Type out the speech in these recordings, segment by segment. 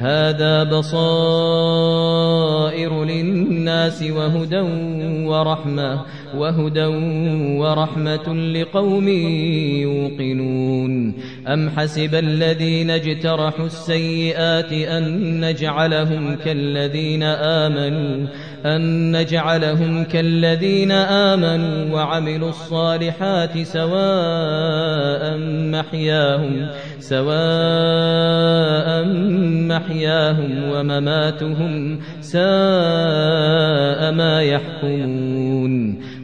هذا بصائر للناس وهدى ورحمة وهدى ورحمة لقوم يوقنون. أم حسب الذين اجترحوا السيئات أن نجعلهم كالذين آمنوا؟ أن نجعلهم كالذين آمنوا وعملوا الصالحات سواء محياهم سواء محياهم ومماتهم ساء ما يحكمون.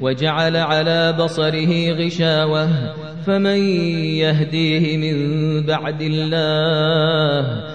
وجعل على بصره غشاوة فمن يهديه من بعد الله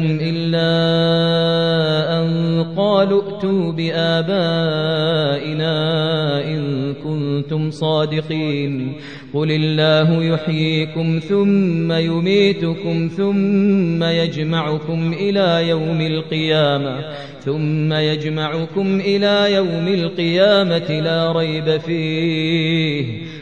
لهم إلا أن قالوا ائتوا بآبائنا إن كنتم صادقين. قل الله يحييكم ثم يميتكم ثم يجمعكم إلى يوم القيامة. ثم يجمعكم إلى يوم القيامة لا ريب فيه.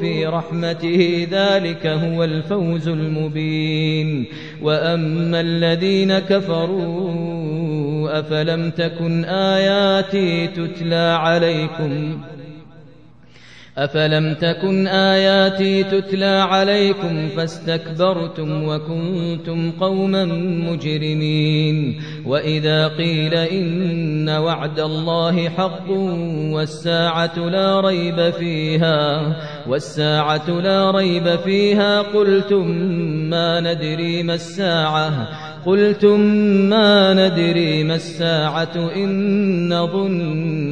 في رحمته ذلك هو الفوز المبين. وأما الذين كفروا أفلم تكن آياتي تتلى عليكم؟ أفلم تكن آياتي تتلى عليكم فاستكبرتم وكنتم قوما مجرمين وإذا قيل إن وعد الله حق والساعة لا ريب فيها والساعة لا ريب فيها قلتم ما ندري ما الساعة قلتم ما ندري ما الساعة إن نظن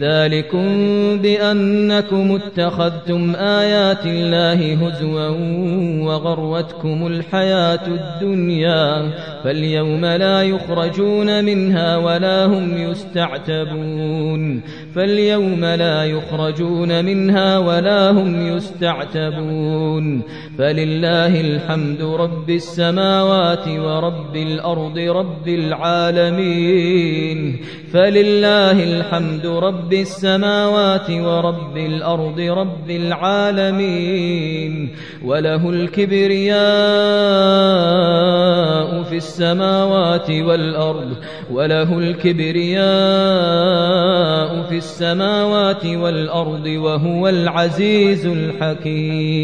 ذلكم بأنكم اتخذتم آيات الله هزوا وغروتكم الحياة الدنيا. فاليوم لا يخرجون منها ولا هم يستعتبون. فاليوم لا يخرجون منها ولا هم يستعتبون. فلله الحمد رب السماوات ورب الأرض رب العالمين. فلله الحمد رب السماوات ورب الأرض رب العالمين. وله الكبرياء في السماوات والأرض وله الكبرياء في السماوات والأرض وهو العزيز الحكيم.